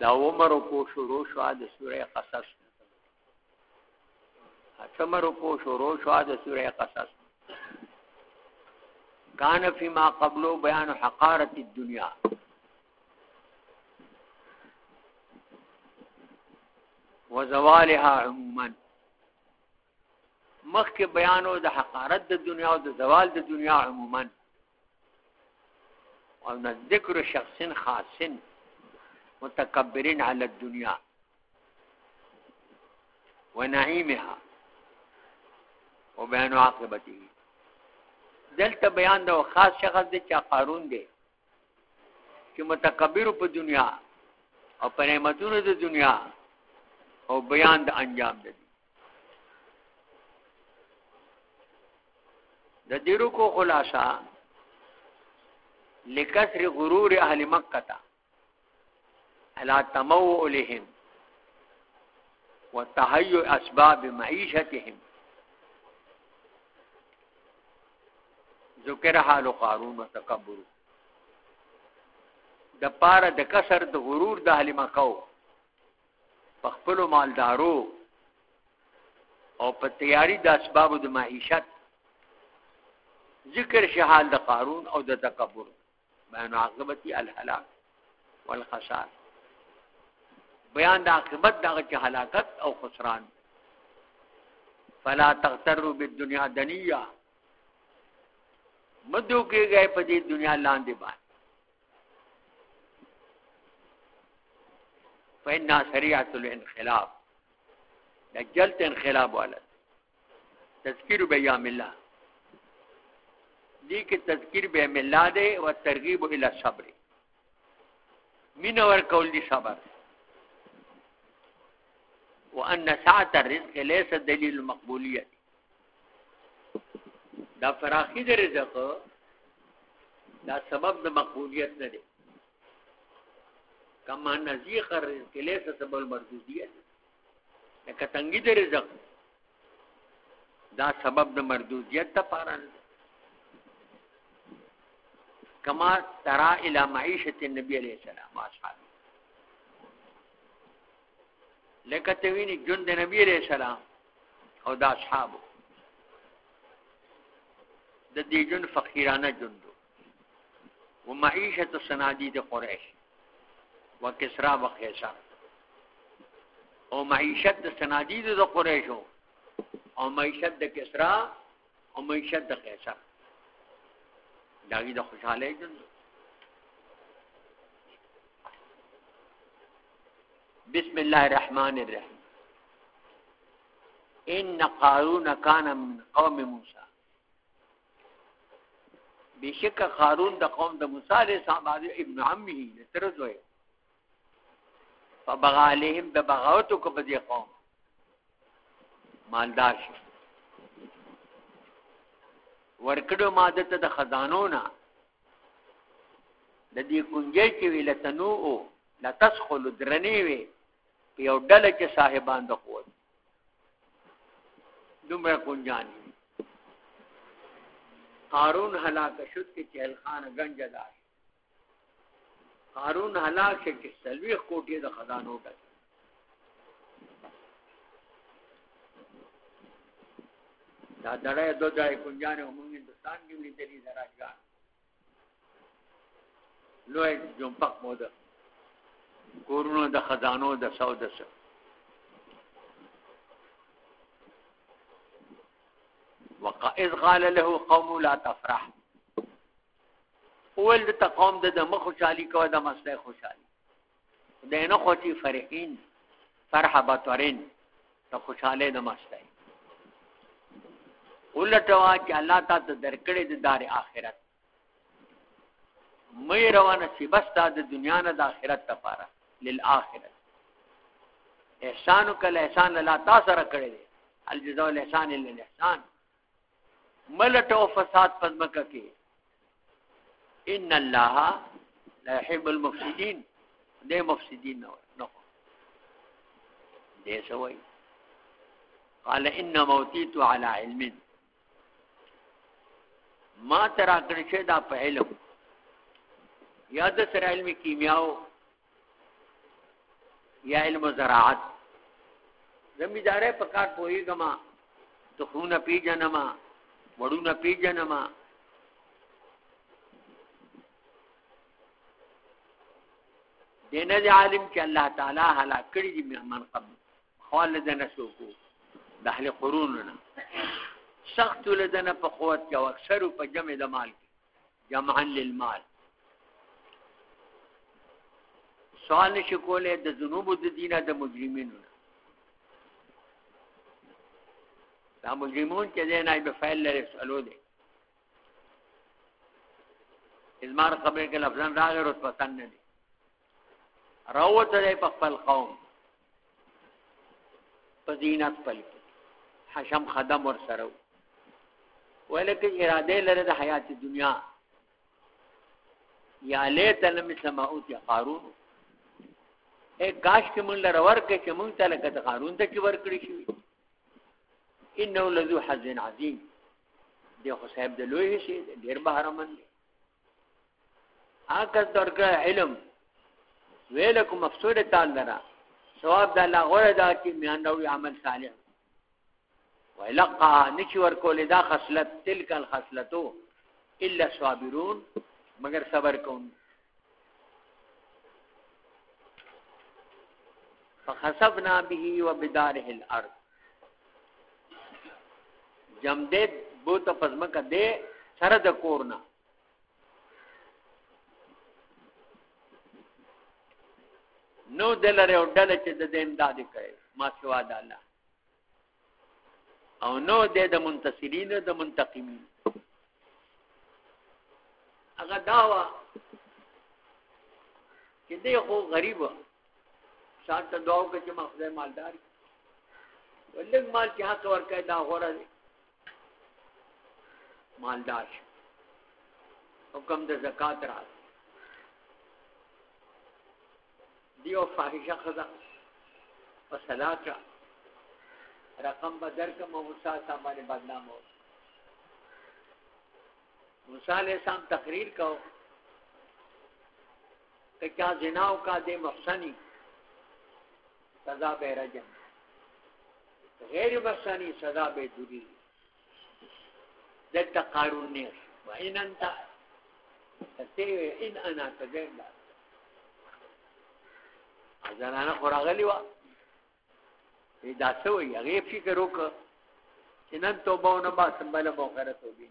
دا عمر کو شروع شو د سوره قصص. عمر کو شروع شو د سوره قصص. کان فيما قبل بیان حقارت الدنيا وزوالها عموما. مخک بیانو د حقارت د دنیا أو د زوال د دنیا عموما. أو ذکر شخص خاص متکبرین علی الدنیا۔ ونعیمها وبيان عاقبته دلته بیان د خاص شخص د چا قارون دی چې متکبر په دنیا او په نعمتونو د دنیا او بیان د انجام دی۔ د دیرو کو خلاصہ، لکسر غرور اهل مکه على تموؤلهم وتهيئ اسباب معيشتهم. ذکر حال قارون وتکبر د پاره د کسر د غرور د اهل مکه خپل مالدارو او په تیاری د اسباب د معیشت. ذکر شحال د قارون او د تکبر. بیان عاقبت الهلاك والخسار بیان د عاقبت دغه چې هلاکت او خسران. فلا تغتروا بالدنيا دنيا. مدو کې گئے په دې دنیا لاندې باندې فإنا سريعة الانخلاف دجلت انخلاف والا. تذکیر بیام الله دی کې تذکیر بیام الله دی او ترغیب الى صبر. مين کول دي صبر. وان ساعه الرزق ليس دلیل المقبولیت دا فراخی د رزق دا سبب د مقبولیت نه دی. کما نزیخ الرزق ليس سبب المردودیت. لکه تنګی د رزق دا سبب د مردودیت ته پاره نه کما ترى الى معيشه النبي عليه السلام اصحاب لکه ته ویني جون د نبی عليه السلام او دا اصحاب د دې جون فقیرانه جون دو و معيشه الصناديد قريش وکسرا وقیصر او معیشت د صنادید د قریشو. او معیشت د کسرا، او معیشت د قیصر. داغي د خوشاله جون بسم الله الرحمن الرحیم ان قارون کان من قوم موسی بشک قارون د قوم د موسی علیہ السلام ابن عمه ترزوی فبغى عليهم ببغاوتو کو بدی قوم مالدار شي ورکړو ماده ته د خزانو نه د دې کنجې کې ویل تنو او لا تسخل درنی وی په یو ډله کې صاحبان د قوت دومره کنجانی قارون هلاک شد کې چهل خان گنج دار قارون هلاک شد چې سلويخ کوټې د خزانو ډک دا دړې دو ځای کنجانه موږ هندستان کې لیدلې دراجګان لوی جنپک موده کورونو د خزانو د سو سود سره وقائد قال له قوم لا تفرح. اول د تقوم د د مخ خوشالي کو د مسله خوشالي د نه خوتي فرحین فرحبا تورین ته خوشاله د مسله ولټوا چې الله تعالی درکړې د دار اخرت مې روانه سی بس د دنیا نه د اخرت لپاره. للآخرت. احسان کل احسان لا تا سره کړی دی الجزاء الاحسان الا الاحسان ملټو فساد پزمکه کې ان الله لا يحب المفسدين دې مفسدين نه نه دې سوي قال ان موتيت على علم. ما ترا کړی شه دا په علم. یاد سره علم کیمیاو یا علم زراعت۔ زمیندارې په کار پوهیږم ته خونه پیژنم وړونه پیژنم دینه عالم چې الله تعالی هلا کړی دی من قبل۔ خالد نسوکو د اهل قروننا سخت لدنه په قوت کې او اکثر په جمع د مال کې جمعا للمال۔ سوال نشي کولای د ذنوب د دینه د مجرمینو دا مجرمون چې دی نائب فعل لري، سوالو دی. ازمار خبر کې لفظان راغی رتبتن نه دی. راوت دی په خپل قوم. په زینت پل حشم خدم ور سره ولکه اراده لري د حیات دنیا. یا لیت لم سماوت یا قارون اے کاش کې مونږ لره ورکه چې مونږ ته لکه قارون ته چې ورکړی شي انه لذو حظ عظیم. دی خو صاحب د لوی شي ډیر بهرمن دی آکه درګه علم. ویلکم مفسوره تعالی لرا. ثواب د الله غوړه دا چې میان نو عمل صالح. ولقا نشي ورکول دا خصلت تلک الخصلتو. الا الصابرون مگر صبر کون. فخسفنا به وبداره الارض. جم دې بو ته پزما ک دې سره د کورنا نو دلره او ډله چې د امداد کوي ما سوا د الله او نو د منتصرین د منتقمین. هغه داوا چې دې خو غریب شاته دعا کوي چې مخزه مالدار ولګ مال چې حق ورکړي دا غوړه مالدار حکم د زکات را دیو فاحشه خدا و صلات رقم بدر کا موسا سامان بدنام ہو موسیٰ علیہ السلام تقریر کو کہ کیا زناو کا دے محسنی سزا بے رجم غیر محسنی سزا بے دوری۔ دلته قارون نه و ان انت ته ان انا تدیر تجمع ځانانه خوراغلی و دا څه وي هغه فکر وکړه چې نن توبه ونه با سمباله مو غره توبې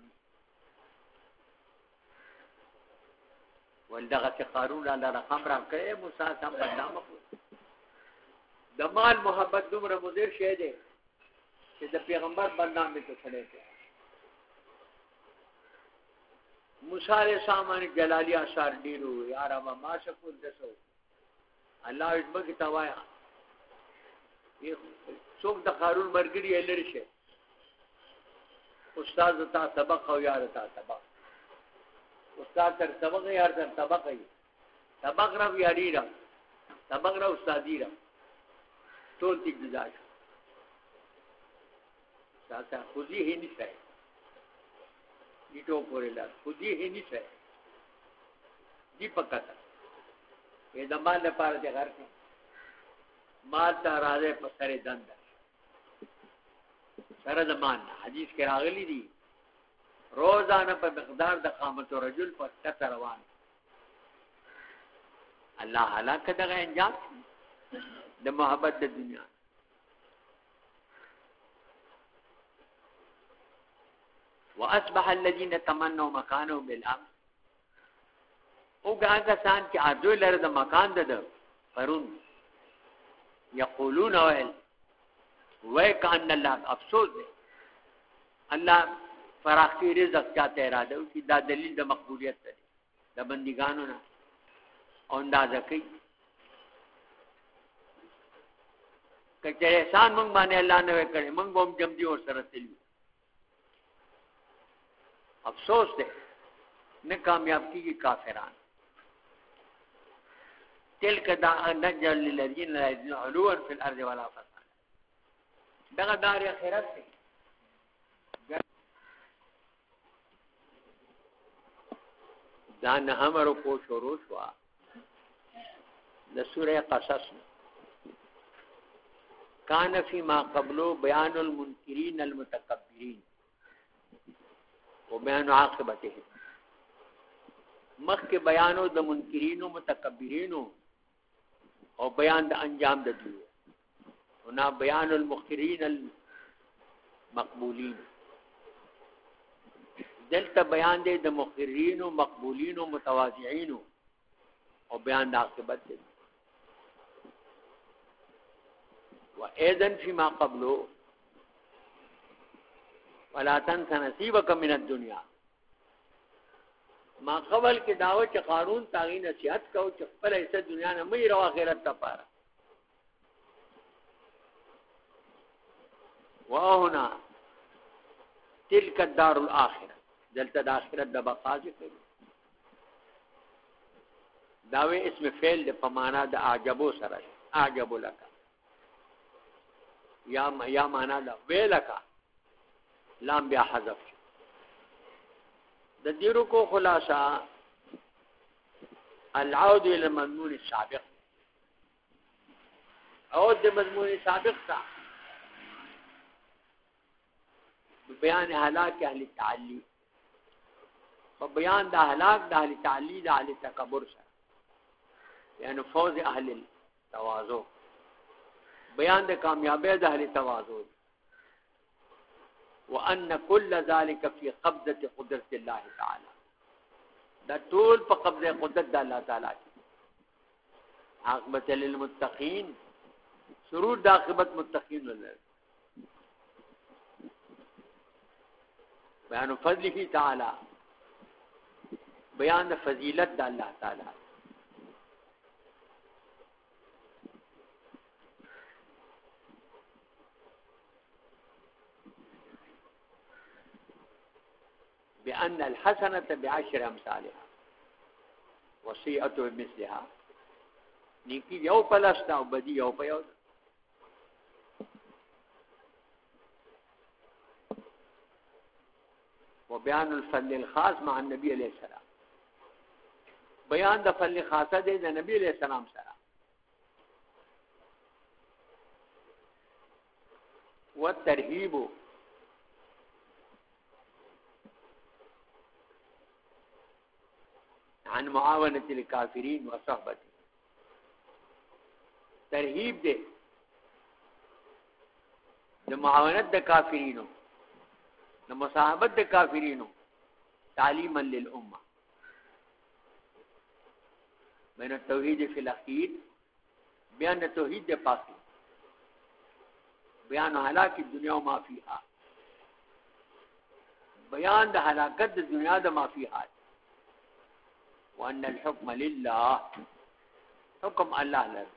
ولدغه قارون الله رقم را کړې موسی سم بدنامه د مال محبت دومره مدیر شه دی چې د پیغمبر بدنامه ته کړی موسی علیہ السلام جلالی اثر ډیرو یار ما ما شکول دسو الله دې کی توایا څوک د قارون مرګري لری شه استاد تا سبق او یار تا سبق استاد تر سبق یار تر سبق ای سبق را یاری را سبق را استادی را ټول دې گزار ساته خوځي هی نشته نیټو پورې لار خو دې هي نشه دی پکته اې د مال لپاره چې غر کې مال ته راځي په سره دند سره د مان حدیث کې راغلي دي روزانه په مقدار د قامت رجل په کته روان۔ الله هلاک دغه انجام۔ د محبت د دنیا. واصبح الذين تمنوا مكانه بالامس او هغه سان چې ارزو لره د مکان ده پرون. یقولون ویل وای کان الله افسوس ده الله فراخی رزق چاته اراده او کی دا دلیل د مقبولیت ده د بندګانو نه اندازه کوي کچې احسان مونږ باندې الله نه وکړي مونږ هم جمع دي ور سره تللی افسوس دے نہ کامیاب کی کافران۔ تل کدا نجل للذین لا یجدون علوا فی الارض ولا فسادا دغه دار اخرت ته دا نه همرو کو شروع شو د سوره قصص نه کان فی ما قبلو بیان المنکرین المتکبرین. و بیان عاقبته مخ کے بیانو د منکرین و متکبرین او بیان د انجام د دیو. ونا بیان المخرین المقبولین. دلته بیان دی د مخرین او مقبولین او متواضعین او بیان د عاقبت دی واذن فيما قبله ولا تنس نصيبك من الدنيا ما قبل کې داو چې قارون تاغي نصيحت کو چې خپل ایسه دنیا نه مې روا آخرت ته پاره وهنا تلك الدار الاخره دلته د اخرت د بقا جی ذکر داوی اسم فعل د پمانا د اعجبو سره اعجب لك یا یا معنا د ویلکا لام بیا حذف. د دیرو کو خلاصہ العود إلى المضمون السابق. أو د مضمون سابق تا. بیان هلاك أهل التعلی په بیان د هلاك د أهل تعلی د أهل تکبر سره یعنی فوز أهل التواضع بیان د کامیابی د اهل تواضع وان كل ذلك في قبضه قدرت الله تعالی دا ټول په قبضه قدرت د الله تعالی عاقبت للمتقین۔ سرور د عاقبت متقین ولر بیان فضله تعالی۔ بیان د فضیلت د الله تعالی بأن الحسنة بعشر أمثالها وسيئة بمثلها نیکی یو پلستا أو بدی یو وبيان الفضل الخاص مع النبي عليه السلام. بیان د فل خاصه دی د نبی علیہ السلام سره والترهيب عن معاونة الكافرين وصحبته. ترهیب دی د معاونت د کافرینو د مصاحبت د کافرینو، تعلیما للامه بین التوحید فی الاخیر بیان توحید دے پاکی بیان حلاک دنیا و ما فیہا. بیان دا حلاکت دا دنیا دا ما فیہا. وأن الحكم لله. حكم الله لك.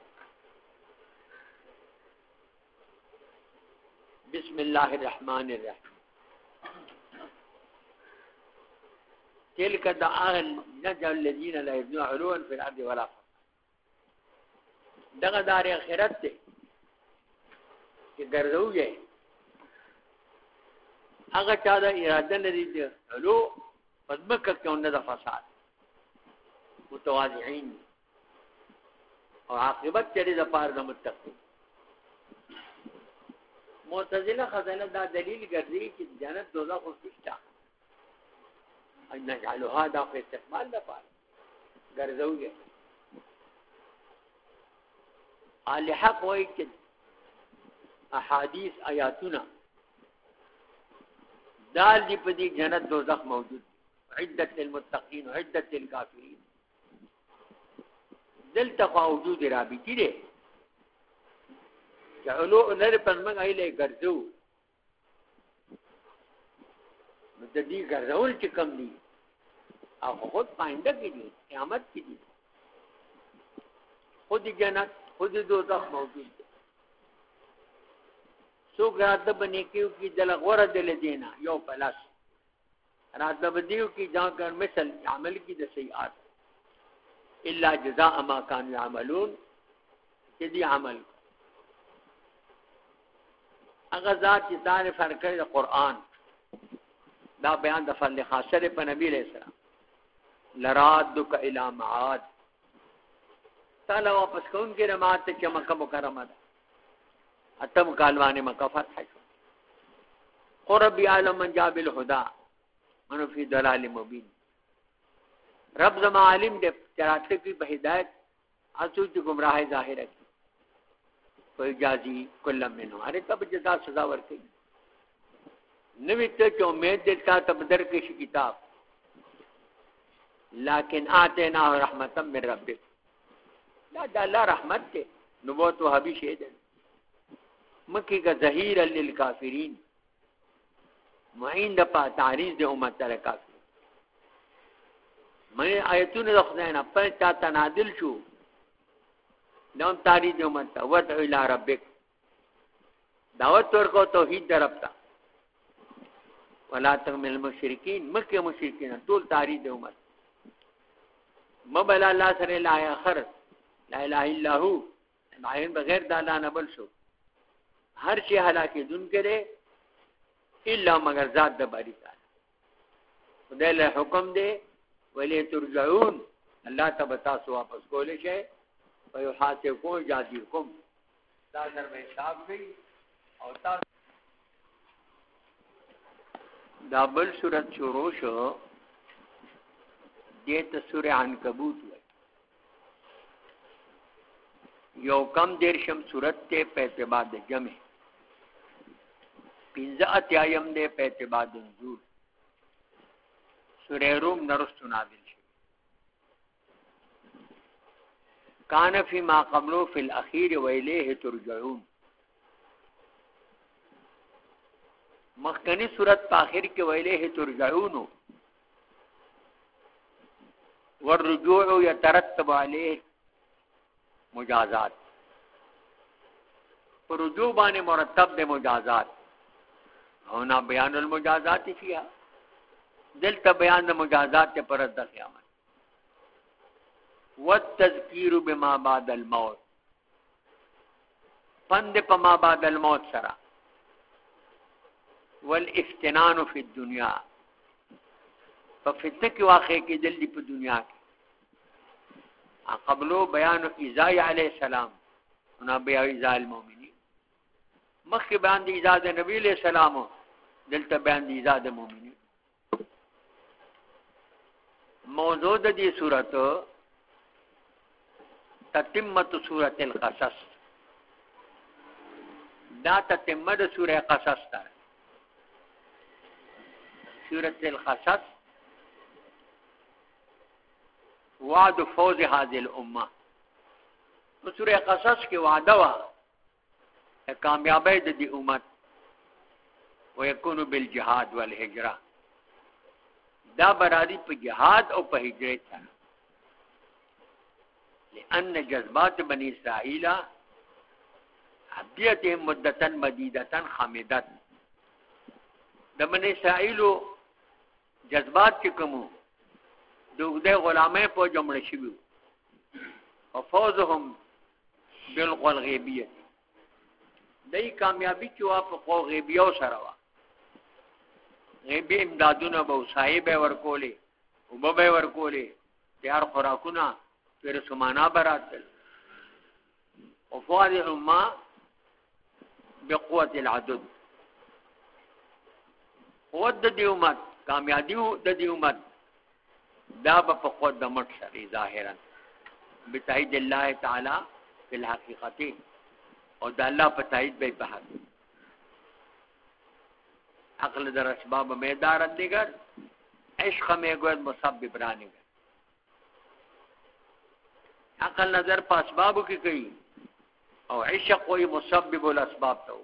بسم الله الرحمن الرحيم. تلك دعاء نجا الذين لا يبنوا علوا في الأرض ولا فقر دغا دار آخرت. دی چې ګرځو یې هغه چا د إرادة علو پدمکه کیون نه د فساد متواضعين او عاقبت چره د پاره د متقين معتزله خزانه دا دلیل ګرځي چې جنت دوزخ خو څه ان نجعلها دا په استقبال د پاره ګرځوږي ال حق وای چې احادیث آیاتنا دال دی په دې جنت دوزخ موجود. عدت للمتقین وعدت للكافرین دلته موجود رابطی دی چلو نر پرمنګ ایله ګرځو نو د دې ګرځول چې کم دي او خود پاینده کې دي قیامت کې دي خود جنت، خود دوزخ موجود دي څوک راته باندې کېو کې دل غوړه دل دینا، یو پلاس۔ راته بدیو کې ځا کر مثل عمل کې د سیئات الا جزاء ما كانوا يعملون. چې دي عمل. هغه ذات چې تعریف فرق کړی د قران دا بیان د فضل خاصه په نبی علیہ السلام. لرادک الی معاد. تعالی واپس کون کې رمات ته مکه مکرمه ده. اتم کالوان مکہ فتح شو قرب عالم من جاب الهدى من فی دلال مبین. رب زما عالم دې دے چراتے کی بہدایت اسو کی گمراہ ظاہر ہے۔ کوئی جازی کلم میں نو۔ ارے تب جزا سزا ورتے نوی تے جو امید دیتا تب در کی کتاب۔ لیکن آتے نہ رحمتا من ربک۔ لا دا اللہ رحمت تے نبوت و حبی شہد مکی کا ظہیر للکافرین۔ معین د پا تعریض د امت تر کافر۔ مې آیتونه د خدای نه په تا تنادل شو. نو تعریض د امت ته ود الى ربک. دعوت ورکو، توحید درپتا ولا تکمل المشرکین مکه مشرکین ټول تعریض د امت مبل الله سره لا اخر لا اله الا هو معین بغیر د الله نه بل شو. هر شي هلاکه دن کړي الا مگر ذات د باری تعالی خدای له حکم دی ولی ترجعون. الله ته بتا سو واپس کولې شي او یو حاصل کو جادي کوم دا در میں حساب گئی او تا دا بل صورت شروع شو. دیت سورہ عنکبوت وی یو کم دیر شم صورت تے پیسے بعد جمع. پنځه اتیایم دی په اعتبار د نزول سورہ روم نرستو نازل شي کان فی ما قبلو فی الاخیر و الیه ترجعون. مخکنی صورت په اخر کې و ترجعون. والرجوع يترتب عليه مجازات. پر رجوع باندې مرتب د مجازات. ہونا بیان المجازات کیا دل تا بیان المجازات پر د قیامت۔ والتذکیر بما بعد الموت۔ پند پما بعد الموت سرا۔ والافتنان فی الدنیا۔ ففتنه کی واقع کی جلدی په دنیا کې قبلو بیان ایزا علیہ السلام۔ ہونا بیان ایزا المومنین۔ مخ بیان دی ایزا نبی علیہ السلام۔ دلته بیان دي زاد مؤمنین موضوع د دې صورت تتمت سورۃ القصص. دا تتمه د سورې قصص ده. سورۃ القصص وعد فوز هذه الامه نو سورې قصص کې وعده وا کامیابی د دې امت ويكون بالجهاد والهجره دا برادي په جهاد او په هجرت سره لأن جذبات بني اسرائيل عبديتهم مدتا مديدتا خامدت د بني اسرائيل جذبات چې کومو دوغده غلامه په جمع شوی او فوزهم بالغل غیبیه دای کامیابی چې وا په غیبیو سره وا یعنی غیبی امدادونه به صاحب ورکولې او به ورکولې تیار خوراکونه، پیر سمانا براتل او فواد الامه بقوت العدد. قوت د دې امت، کامیابی د دې امت، دا په قوت د مټ سره ظاهرا. بتایید الله تعالی فی الحقیقت او د الله په تایید به په حق عقل در اسباب میں دارت دیگر، عشق میں گوید مسبب رانی گئے عقل نظر پا اسبابو کی کئی، او عشق کوئی مسبب الاسباب تو.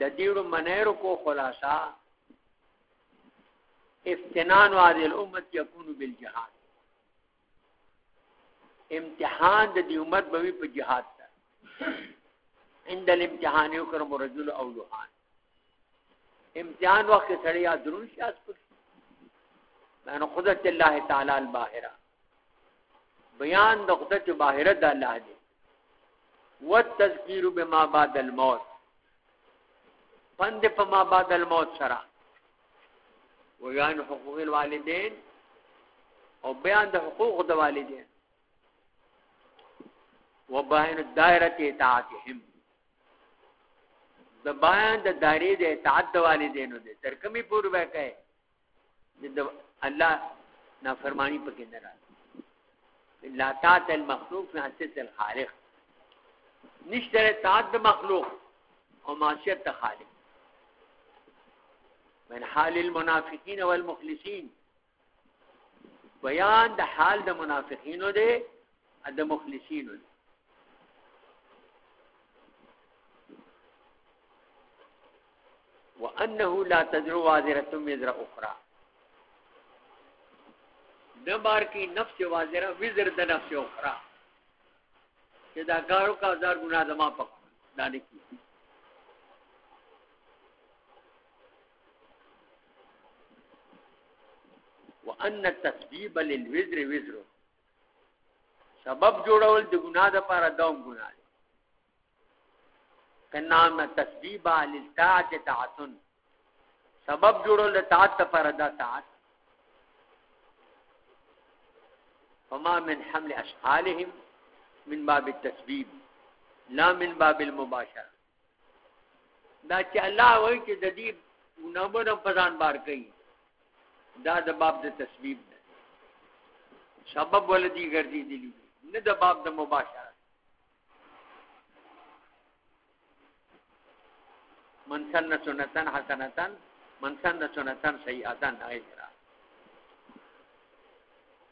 ددیر منیر کو خلاصہ، افتنان هذه الامه يكون بالجهاد امتحان د دې امت به په جهاد عند الامتحان یکرم رجل او لوحان امتحان وقت سړی یا درون شي اس پر مانو قدرت الله تعالی الباهره بیان د قدرت باهره د الله دی والتذکیر بما بعد الموت. فند پما بعد الموت سرا ویان حقوق الوالدین او بیان د حقوق د والدین وباین دایره اطاعتهم د بیان د دایره د اطاعت د والدینو دي تر کمی پور به کوي د الله نافرمانی پکې نه راځي لا طاعت المخلوق فی حسیت الخالق۔ نشته طاعت مخلوق او معصیت خالق۔ من حال المنافقین والمخلصین۔ بیان د حال د منافقینو دی د مخلصینو دی وانه لا تزر وازره وزر اخرى د کی نفس وازره وزر د نفس اخرى چې دا کارو کا هزار ګناه زما پک دانه کی۔ وان التسبيب للوزر وزر سبب جوړول د ګناه د پاره دوم ګناه کنام تسبیب للطاعت طاعتن سبب جوړول د طاعت پر ادا طاعت فما من حمل اشعالهم من باب التسبیب، لا من باب المباشره دا چې الله وایي چې د دې نوبره پزان بار کوي دا د باب د تسبیب ده سبب ولدي ګرځي دي نه د باب د مباشره من سن سنتن حسنتن من سن سنتن سیئتن غیرہ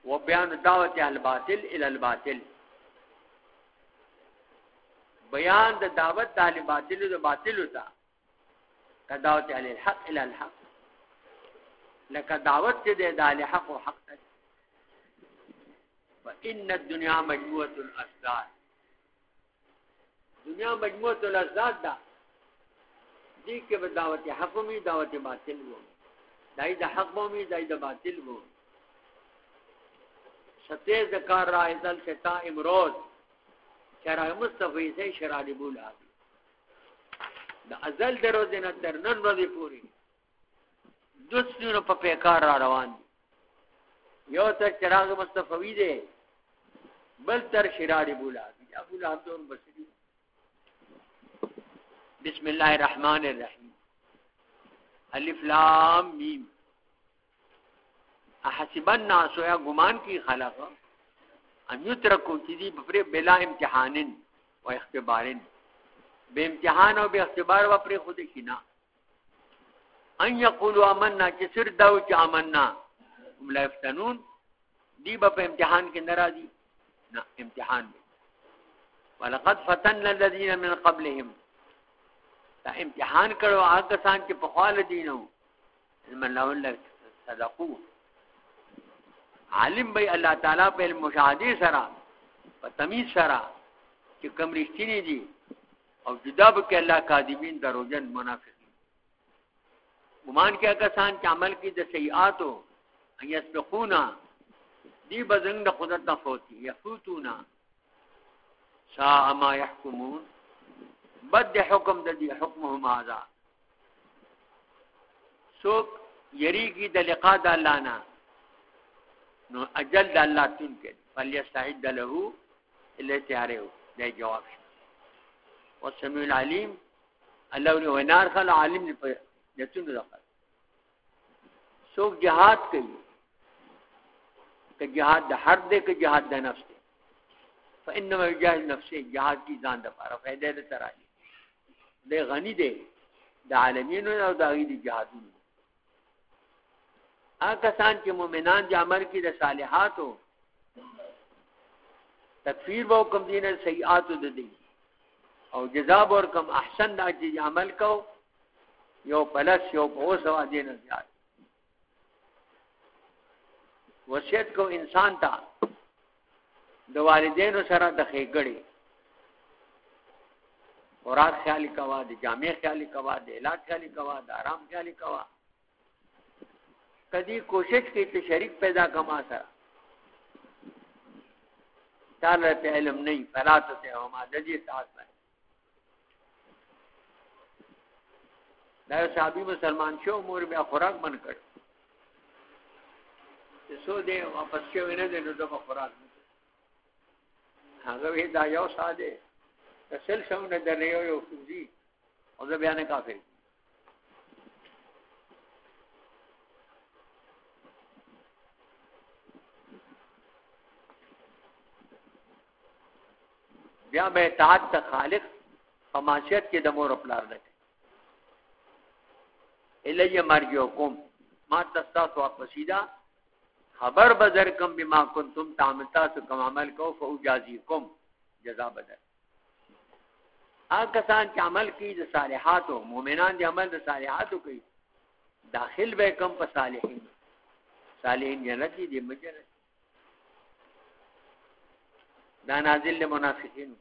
و بیان دعوت الباطل إلى الباطل. بیان د دعوت د باطل د باطل تا. کا دعوت أهل الحق إلى الحق. لك دعوت د أهل حق أو حق ته فإن الدنيا مجموعة الأسداد. دنیا مجموعة الأسداد ده دی کې به دعوت حق می دعوت باطل وو دای د حق می دای د باطل وو شته ذکر را ایدل شتا امروز شرع مصطفی سے شرع بولا. د ازل درو دینه تر نن ورځې پوری. دوسنو په پیکار را روان یو تر چراغ مصطفی دی بل تر شرع بولا. ابو لهب دون بسری بسم اللہ الرحمن الرحیم. الف لام میم. احسب الناس یا گمان کی خلق، ان یترکو چیزی بفری بلا امتحان و اختبار بے امتحان و بے اختبار و پر خود کنا ان یقولوا آمنا، چی سر دو چی آمنا. ہم لا افتنون دی با پہ امتحان کے نرازی نا، امتحان بے ولقد فتن الذین من قبلهم دا امتحان کړو هغه سان چې په خواله دینو من له صدقو. عالم به الله تعالی په مشاهده سره په تمیز سره چې کوم رښتینی دي او جدا به کې الله کاذبین دروژن منافقین. ګمان کې هغه سان چې عمل کې د سیئاتو ایسبقونا دی بزنګ د قدرت نه فوتی یفوتونا. سا ما يحكمون بد حکم د دې حکم هم هذا سوک یری کی د لقا د الله نه نو اجل د الله تون کې فلیستعد له الا تیارو دا جواب شو۔ او سمیع العلیم الله له ونار خل عالم نه په یتون دخل سوک جهاد کوي کہ جہاد د ہر دے، کہ جہاد د نفس دے۔ فانما یجاهد نفسه جہاد کی ځان د لپاره فائدې ده ترایي دی غنی دی. د عالمینو او د غی دی جهادونو. هغه سان چې مؤمنان د عمل کې د صالحاتو. تکفیر وو کوم دینه سیئات د دي او جزاء ور کوم احسن د چې عمل کو. یو پلس، یو په سوا دینه زیات. وصیت کو انسان ته. د والدینو سره د خېګړې خوراک خیالی کوا د جامع خیالی کوا د علاج خیالی کوا د آرام خیالی کوا. کدی کوشش کی ته شریک پیدا کما سره تعالی ته علم نه فلا ته هما د دې ساتھ نه دا صحابي مسلمان شو، مور بیا خوراک من کړ سو دې واپس شو نه دې نو د خوراک هغه وی دا یو ساده تسل شمونه درې یو یو سوزي او زه بیان کافر بیا به اطاعت ته خالق فماشیت کې د مور خپلار ده الی مرجوکم ما تستاسو اقصیدا خبر بدر کم بما کنتم تعمل تاسو کم عمل کو فوجازیکم جزا بدر۔ هغه کسان چې عمل کوي د صالحاتو مؤمنان دي عمل د صالحاتو کوي داخل به کم په صالحین. صالحین جنت دي مجنت دا نازل لمنافقین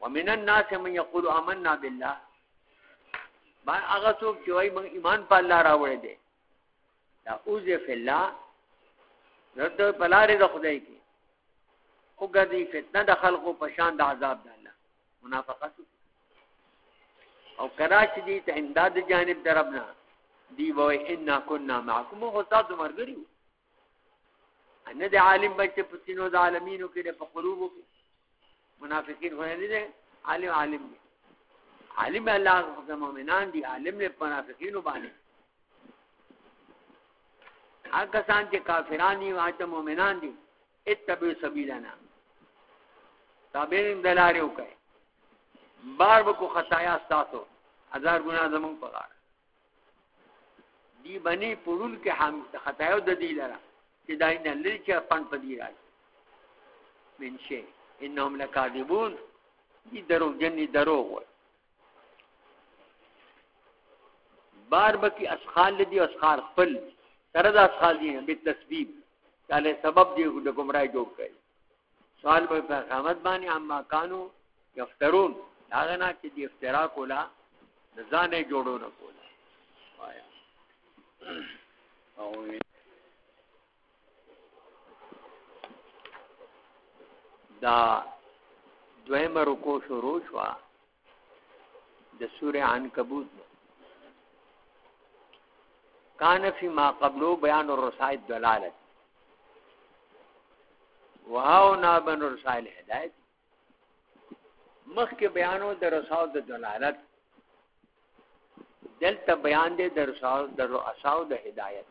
ومن الناس من يقول آمنا بالله با هغه څوک چې وايي موږ ایمان په الله راوړی دي دا اوذ فی الله نرته بلاره د خدای کې او فتنه د خلقو په شان د عذاب د الله منافقت او کراچ دي ته امداد جانب دربنا دی وای ان كنا معكم او تاسو مرګري ان د عالم بچ پتینو د عالمینو کې په قلوبو کې منافقین ہونے یعنی دي عالم عالم دي عالم الله د مؤمنان دي عالم نه منافقین باندې هغه سان چې کافران دي او چې مؤمنان دي اتبعوا سبیلنا. تابعین دلاریو کوي بار بکو خطایا ستاسو. ہزار گنا زمون پغار دی بنی پرول کې حام خطایو د دی لرا چې دای نه لری چې پن پدی راځي. من شي. انهم لکاذبون. دی درو جنی درو وای. بار بکی اسخال دی اسخار خپل. ترد اسخال دی به تسبیب. چاله سبب دی د گمراهی جوړ کړي. سوال به په قیامت باندې اما کانو یفترون. هغه نه چې دی افترا کولا ځانې جوړو نه کولا وایا او دا دویم رکو شروع شوا۔ د سوره عنکبوت۔ کان فی ما قبلو بیان الرسائل دلالت۔ وهاو نابن الرسائل هدایت مخک بیانو د رساو د دلالت۔ دلته بیان دی د رساو د رساو د هدایت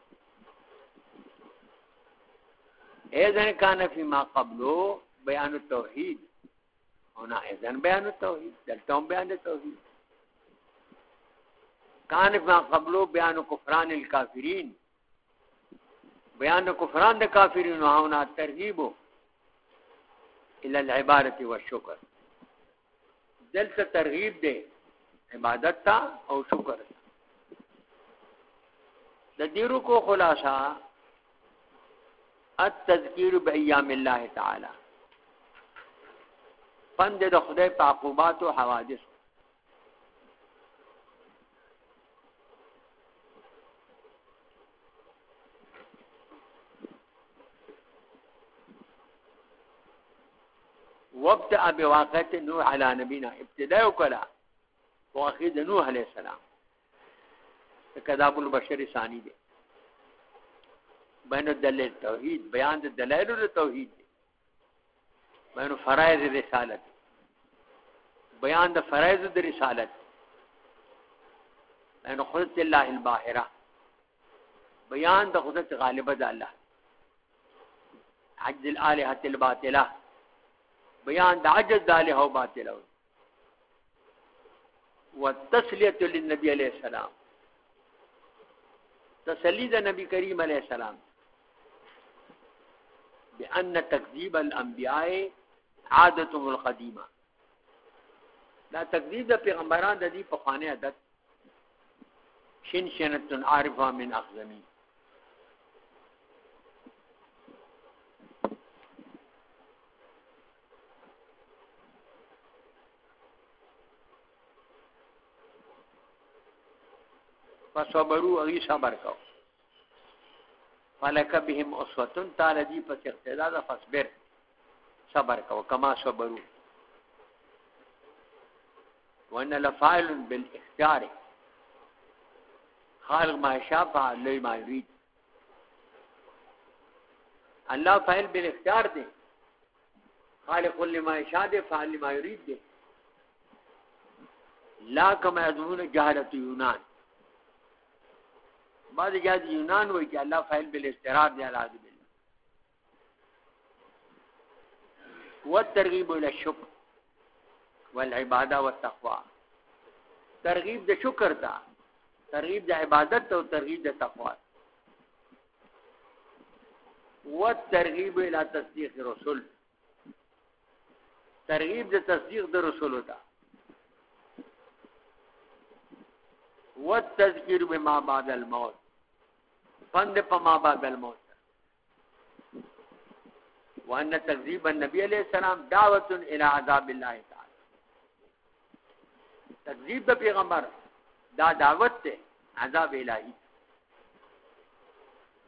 اذن کان فی ما قبلو بیان التوحید ہونا اذن بیان التوحید دلتا ہم بیان التوحید کان فی ما قبلو بیان کفران الکافرین. بیان کفران د کافرین ہونا ترغیب الى العبادت والشکر دلتا ترغیب دے. عبادت تا أو شکر د دیرو کو خلاصہ التذکیر بایام الله تعالی. پند د خدای په عقوبات أو حوادث. وابتع بواقعة نوح على نبينا ابتداء وکړه واقع د نوح عليه السلام. کذاب البشر ثانی دی. بین الدلیل توحید، بیان د دلایل التوحید بین فرائض رسالت. بیان د فرائض د رسالت. بین قدرت الله الباهره بیان د قدرت غالبه د الله عجز الالهه الباطله بیان د عجز د الهه باطله والتسلیه للنبي عليه السلام. تسلی د نبی کریم علیہ السلام. بان تکذیب الانبیاء عادتهم القدیمه دا تکذیب د پیغمبران د دې په خانه عادت. شین شنتن عارفه من اخزمین. فصبروا اغي صبر کو فلک بهم اسوتن تعالی دی پس اقتدا دا فصبر صبر کو کما صبروا. وان لفاعل بالاختيار. خالق ما شاء فعل ما يريد. الله فاعل بالاختيار دی خالق لما اشاد فعل لما يريد دے لا کما یذون جہالت یونان بعد جہاد یونان ہوئی کہ اللہ فعل بالاسترار دے علاج بالله والترغيب الى الشكر والعباده والتقوى ترغیب د شکر تا ترغیب د عبادت او ترغیب د تقوا والترغیب الى تصدیق رسول۔ ترغیب د تصدیق د رسول تا والتذکیر بما بعد الموت۔ فند پما بعد الموت. وان تکذیب النبی علیہ السلام دعوت الى عذاب الله تعالی تکذیب د پیغمبر، دا دعوت ته عذاب الہی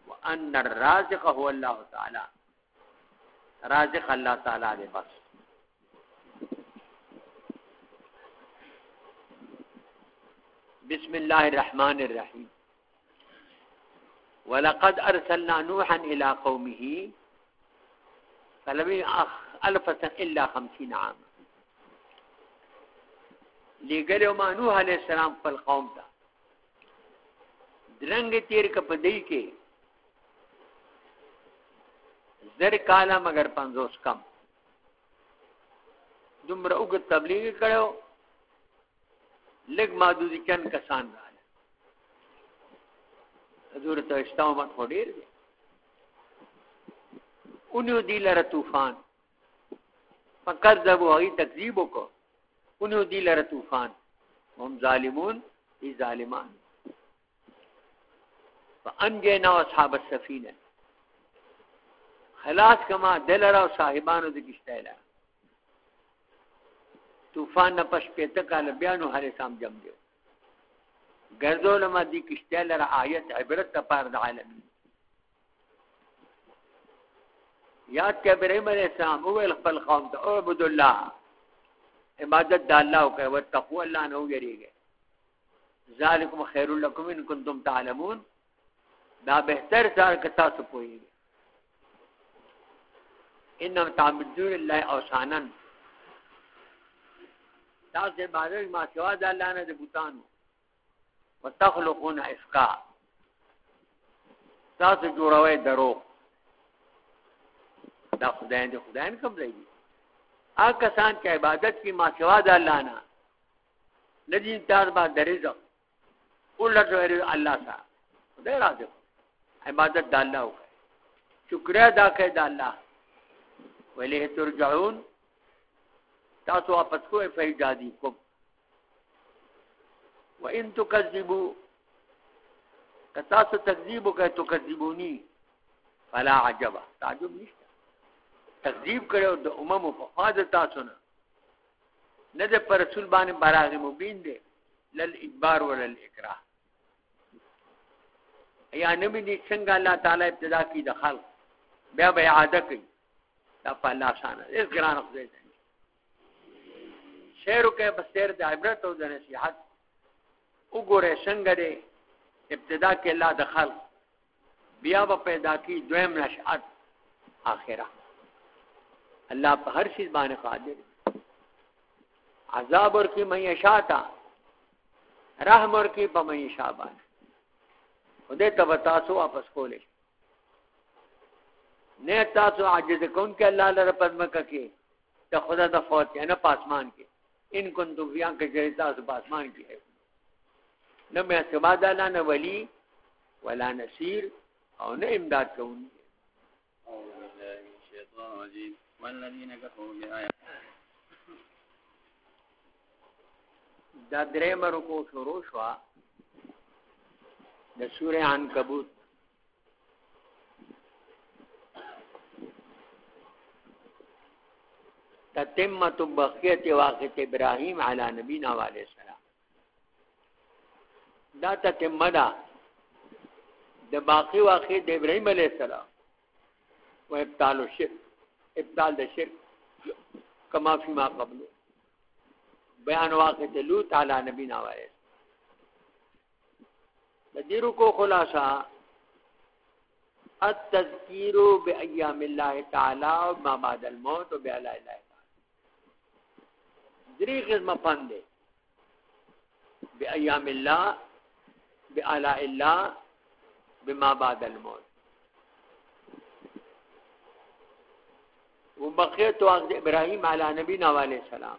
وان الرازق هو الله تعالی رازق الله تعالی دے بس بسم الله الرحمن الرحيم ولقد ارسلنا نوحا الى قومه، فلم الف الا 50 عام. لګلو ما نوح عليه السلام په قوم ته درنګ تیر ک پدې کې زر کالا مگر 50 کم. دومره وګ تبلیغ کړو لګ مادودی چن کسان رااله حضور ته استاو مت وړیر دي اونیو دی لره طوفان. فکذبوا ای تکذیب وکړو اونیو دی لره طوفان. هم ظالمون ای ظالمان. فانجینا اصحاب السفینه. خلاص کما دلرا او صاحبانو د کشته لا طوفان نه پښ پته کال بیانو هر سام جم دیو ګرځول ما دی کشته لرا آیت عبرت ته پر د عالمین یاد کې ابراهيم عليه السلام او خپل قوم ته عبد الله عبادت د الله او کوي تقوا الله نه وګریږي ذالکم خیر لکم ان کنتم تعلمون. دا بهتر ځار کتا سو پوي انم تعبدون الله اوسانن تاسو عبادت ما سوا د الله نه، د بوتانو. وتخلقون افکا تاسو جوړوي درو دا خدای دې خدای کوم دی. هغه کسان چې عبادت کی ما سوا د الله نه. ندی تار با درځه اولټ وری الله تا خدای راځي عبادت د الله وکړه شکر ادا کړئ د الله. ولیه ترجعون. تاسو واپس کوئ فیجادی کوم. و وان تکذبوا کتاسو تکذیب وکړئ، تکذبونی. فلا عجبا. تعجب نشته. تکذیب کړو د امم په خاطر تاسو نه. نه د پر رسول باندې براغ مبین دی. لل اجبار ولل اکراه یا نبی دې څنګه الله تعالی ابتدا کی د خلق؟ بیا به عاده کوي دا په الله شان اس ګران خدای دی. شعر کې بسیر د عبرت او د نصيحت وګوره څنګه دی؟ ابتدا کې الله د خلق، بیا به پیدا کی دویم نشأت اخره الله په هر شي باندې قادر عذاب ورکی مې شاتا رحم ورکی په مې شابان خدای ته تاسو واپس کولې نه تاسو عاجز کون کې الله لره پدمک کې، ته خدا د فوت یعنی نه پاسمان کې. ان کنتم بیا کې چې تاسو پاسمان کې نه مې سبا د نه ولی، ولا نصير او نه امداد کوون أعوذ بالله من الشيطان الرجيم والذين كفروا بآيات دا درې مرو کو شروع شو د سوره عنکبوت. تتمت بقیت واقعت ابراهیم علی نبینا علیہ السلام. دا تتمه دا د باقی واقع د ابراهیم علیہ السلام. و ابطال الشرک ابطال د شرک. کما فی ما قبل. بیان واقع د لوط علی نبینا علیہ د دیرو کو خلاصہ التذکیر بایام اللہ تعالی و ما بعد الموت و بعلا اللہ تعالی دری قسم پندے بایام اللہ بعلا اللہ بما بعد الموت. وہ بقیت وقت ابراہیم علی نبی علیہ السلام.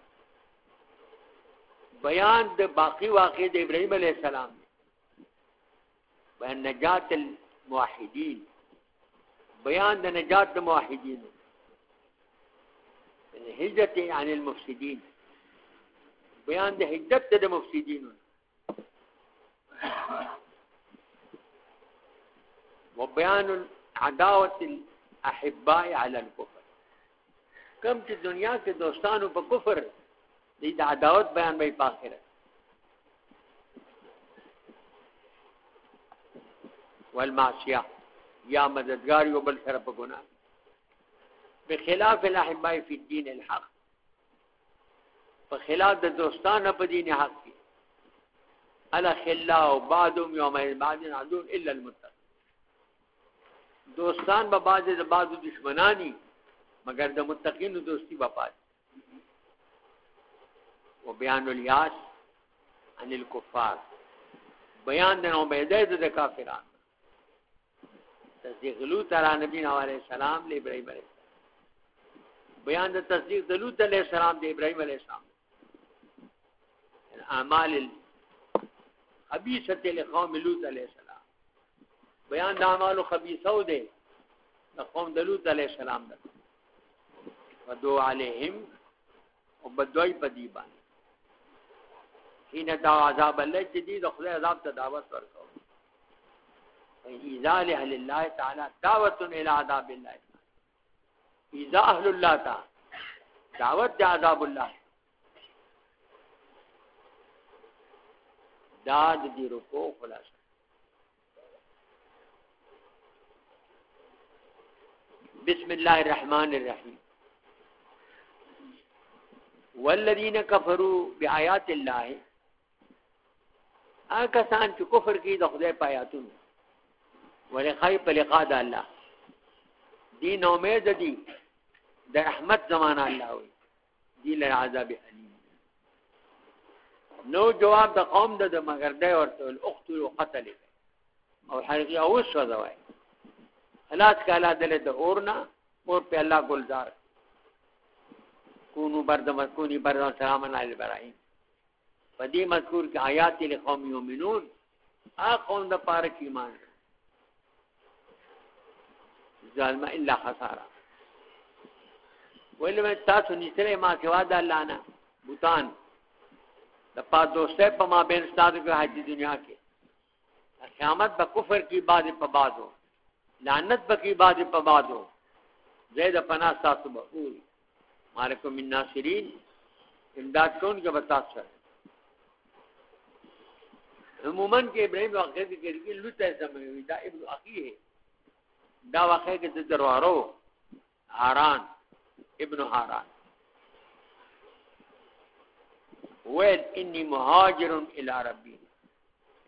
بیان د باقی واقع د ابراہیم علیہ السلام. بیان نجات الموحدین بیان د نجات د موحدین هجرت عن المفسدين. بیان د هجرت د مفسدين. وبيان عداوة الأحباء على الكفر. کم چې دنیا کې دوستانو په کفر دې د عداوت بیان یو بل سره په ګناه بخلاف الأحباء فی الدین الحق. په خلاف د دوستانو په دین حق. الا خلا او بعضهم یوم بعض عدون الا المتقین. دوستان به بعض د بعضو دشمنانی، مگر د متقین دوستی بپات و بیان الیاس عن الكفار بیان د نو بیده د کافرانو تصدیق لوط علی نبی علیہ السلام له ابراهیم علیہ السلام. بیان د تصدیق د لوط علیہ السلام د ابراهیم علیہ السلام. یعنی اعمال الخبيثه لقوم لوط علیہ السلام۔ بیان د اعمال خبيثه ده د قوم د لوط علیہ السلام ده ودو علیہم او بدوی پدی باندې حين دا عذاب الله چې دي د خدای عذاب ته دعوت ورکو۔ اذا لاهل الله تعالی دعوت الى عذاب الله اذا اهل الله تعالی دعوت د عذاب الله داد دی رکو خلاص بسم الله الرحمن الرحیم۔ والذین کفروا بیاات الله ا کسان چې کفر کوي د خدای په آیاتونو ولخای په لقاء د الله دین امید دي د رحمت زمانہ الله وي دی له عذاب الیم نو جواب د قوم د د مگر د ورته الاخت قتل او حرقی او وسو دوای خلاص کاله دله د اورنا اور په الله گلزار کونو برد مکونی برد سلام علی ابراہیم پدی مذکور کی آیات لقوم یومنون آ قوم دا پارک ایمان ظالم الا خسارا ویل میں تاسو نسره ما سوا د الله نه. بوتان. د پا دوسته په ما بین استاد کو حج دنیا کې قیامت به کفر کی بعد په بعدو لعنت به کی بعد په بعدو زید پنا تاسو به مالک من ناصرین۔ امداد کون کے بتا سر۔ عموماً کے ابراہیم واقعہ کی کہہ رہی لط دا ابن اخی ہے۔ دا واقعہ کے دروارو حاران، ابن حاران۔ ویل انی مہاجر الى ربی.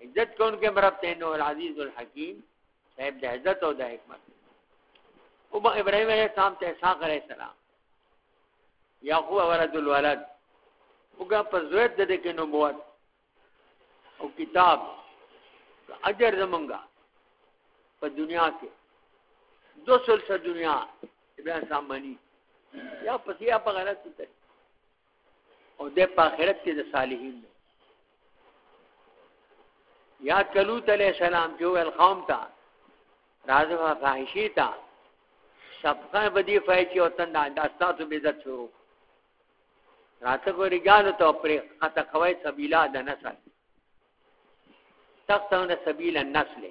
عزت کون کے مرب تینو العزیز الحکیم، صاحب دا عزت و دا حکمت. او ابراہیم علیہ السلام تے ساق علیہ السلام. یعقوب ولد الولد. وګه په زویت د دې کې نبوت. او کتاب. اجر زمونږه په دنیا کې دو سلسله دنیا ابراهيم سامانی یا پس یا په غلط ته او د په آخرت کې د صالحین دی. یا کلوت علیہ السلام جو القوم تا راز و فاحشی تا سبقه بدی فایچی او تند استاسو بیزت شروع راته ګوري ګانو ته پرې خطا کوي سبیلا د نسل. تختون سبیل النسل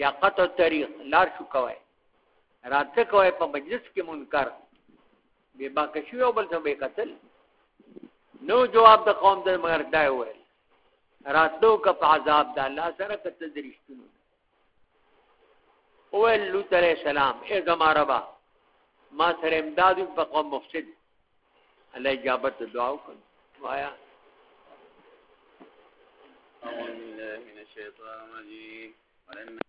یا قطع طریق، لار شو کوي راته کوي په مجلس کې منکر. به باکشي او بل څه به قتل. نو جواب د قوم د مگر دای وای راتلو کا په عذاب د الله سره کته درشتونو او لوط علیہ السلام، اے زما ربا، ما سره امداد په قوم مفسد. الله اجابت دعا وکړه وایا. أعوذ بالله من الشيطان الرجيم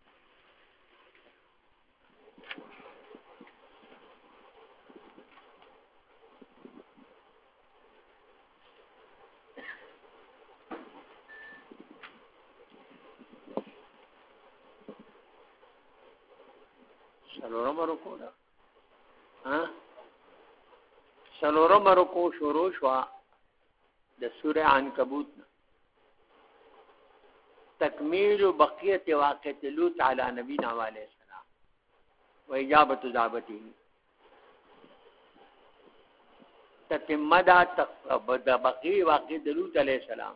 سلورم رکو دا ها؟ سلورم رکو شروع شوا د سوره عنکبوت تکمیل بقیت واقعت لوط علی نبینا علیہ السلام و اجابت دعوتی تتمه دا د بقی واقعت لوط علیہ السلام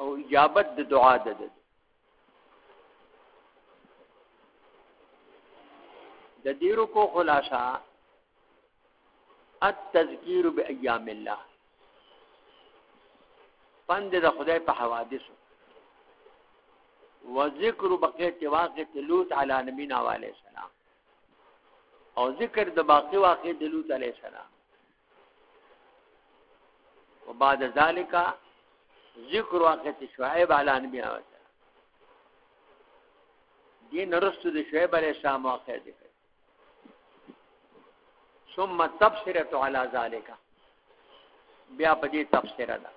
او اجابت دعا د د دیرو کو خلاصہ، التذکیر بایام الله. پند د خدای په حوادث و ذکر بقیت واقع لوط علی نبینا علیہ السلام. او ذکر د باقی واقع د لوط علیہ السلام. و بعد ذالک ذکر واقع شعیب علی نبینا علیہ السلام. دین رسو د شعیب علیہ السلام واقع ذکر ثم تبصره على ذلك. بیا پدې تبصره ده.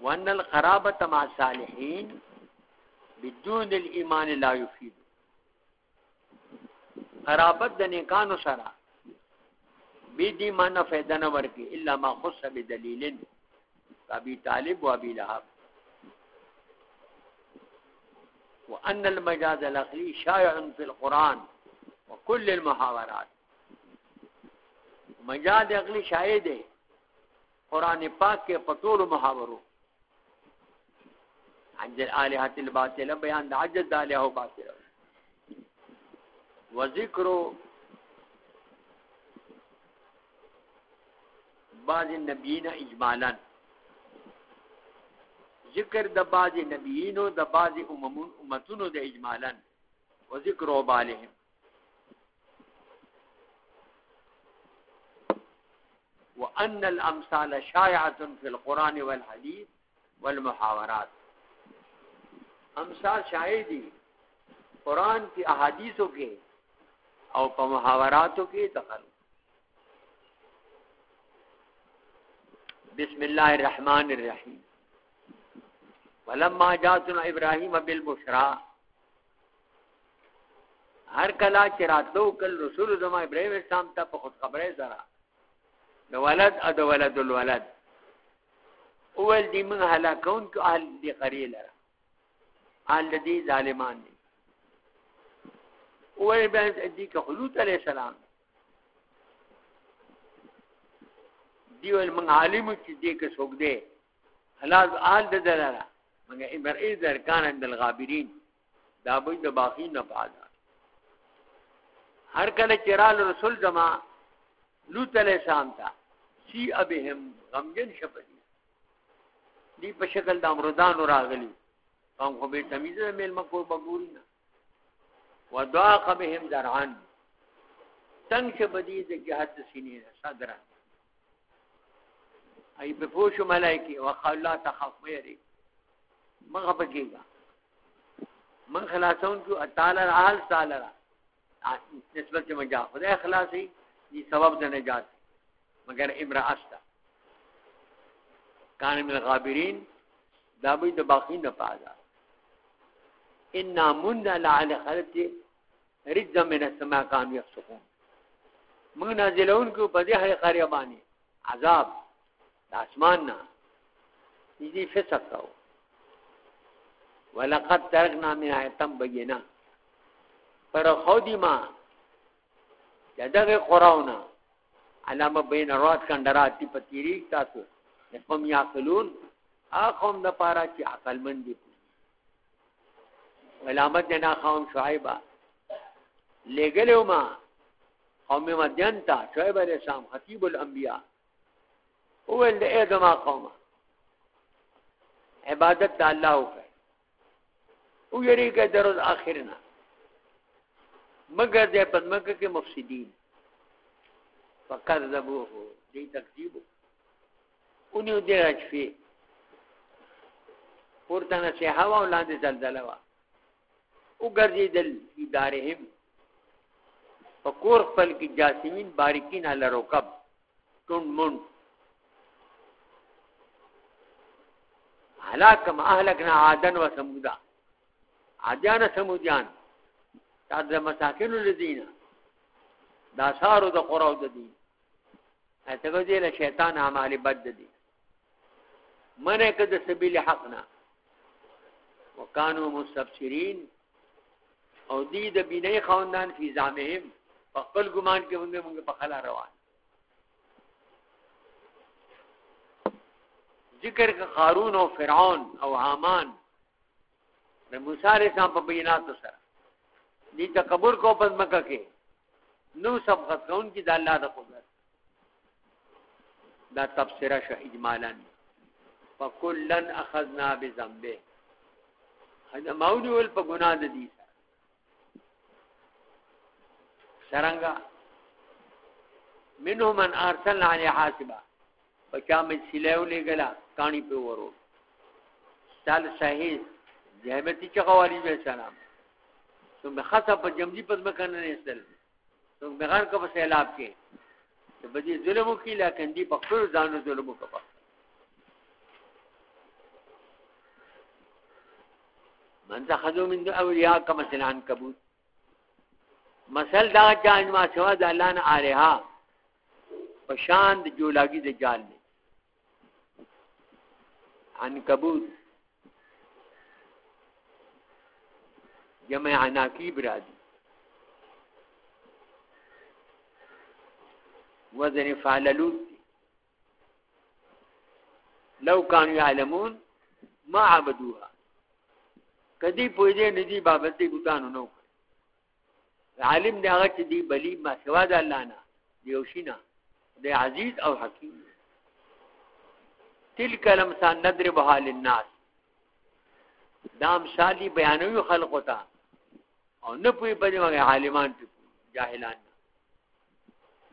وان القرابه مع الصالحين بدون الايمان لا يفيد. قرابت د نیکانو سره بی دی مانا فیدہ نہ ورکی الا ما خص بدلیل. ابی طالب و ابی لہب وان المجاز الاخلی شائع فی القرآن. وكل المحاورات. مجاد اغلی شاهد ہے، قرآن پاک کے پطول محاورو عجل آلہت الباطل بیان دا عجل دا آلہو باطل وذکر بعض النبیین اجمالا. ذکر د بعض نبیینو د بعض اممون امتونو د اجمالا. وذکر وبالهم وان الامثال شائعه في القران والحديث والمحاورات۔ امثال شائع دي قران کی احادیثوں کے او په محاوراتو کې دخل۔ بسم الله الرحمن الرحیم۔ ولما جاءتنا ابراهيم بالبشرى هر کلا چې راتلو کل رسول زما ابراهيم السلام ته په خبره زرا د ولد ا د ولد الولد. اول دی من هلاکون کو اهل دی قریه لرا اهل دی ظالمان دی اول بیان دی که خلوط علیہ السلام. دی ول من عالم چې دی که څوک دی. خلاص آل د دلرا مګر امرئ در کان عند الغابرین. دا به د باقی نه پاده هر کله چرال رسول زما لوط علیہ السلام ته سی ابهم غمجن شپدی دی په شکل د امردان راغلی. قوم خو به تمیزه میل مکو بګوري نه وداق بهم درعن تنگ شپدی د جهاد سینې صدره ای په پوښ ملائکی وقال لا تخف مېری مغه بګیږي من خلاصون کو تعالی حال تعالی نسبت مجا خدای اخلاصي دي سبب د نجات. مگر امرأستا کان من الغابرین، دا به د باقی نه پادا ان من لعل خلت رج من السماء کان یفسقون موږ نازلون کو په دې هغه قريه باندې. عذاب، د اسمان نه. دې فسق کاو ولقد ترکنا من ایتم بینا پر خودی ما دغه قراونه علامه بین رات کندرات تی پتیری تاسو قوم یاقلون اقوم د پارا چې عقل مند دي علامت جنا قوم شعیبہ. لګلو ما قوم مدین تا، شعیب علیہ السلام خطیب الانبیاء. او هو اللي ادم قوم عبادت د الله وکړه او یری کې درز اخرنا مگر دې پدمکه کې مفسدين فکذبوه دی تکذیب اونیو دی رجفی پورته نه سي هوا ولاندې زلزلہ وا۔ او وګرځیدل ادارهم فکور خپل کی جاسمین باریکین علی رکب۔ تون من هلاک ما اهلکنا عادن و سمودا عادیان سمودیان۔ تا د مساکن الذین دا سارو د قراو د دین۔ اته دې له شیطان اعمال بد دي. منه کده سبیل حقنا وکانو مستبشرین. او دی د بینې خواندان فی زامهم. په خپل ګمان کې موږ موږ په خلا روان. ذکر کا قارون او فرعون او حامان د موسی علیہ السلام په بینات سره. دي تکبر کو پس مکه کې. نو سبقت کون کی د الله د قدرت. دا تفسیره ش اجمالا. فکلن اخذنا بذنبه. هدا موجود په ګناه د دي سرنګا منهم من ارسلنا علی حاسبا پچا مې سلیو لګلا کانی په ورو. سال صحیح جهمتی چغوالی به سلام. تو به په جمجی پد مکان نه استل تو به غار کو په سیلاب کې ته بدی ظلم کی لکن دی په خپل ځانو ظلم وکړه. من تخذو من اولیاء کما سلان کبوت مسل دا چا ما سوا د الله نه الها پشان د جولاګي د جال نه ان عنکبوت جمع عناکیب را وزن فعللوت دی لو کانو یعلمون ما عبدوها. کدی پوی دې ندی بابت دی بوتانو نو عالم دی هغه چې دی بلی ما سوا د الله نه. دی وشینا دی عزیز او حکیم. تلک لمسان ندربها للناس. دام شالی بیانوی خلق ہوتا او نه پوی په دې عالمان ته جاهلان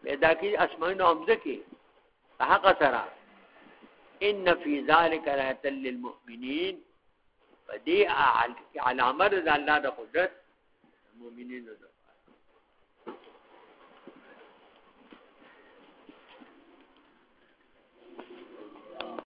پیدا کی اسماء او امزه کې حق سره ان فی ذلک لایت للمؤمنین۔ فدی علامه د الله د قدرت مؤمنین ده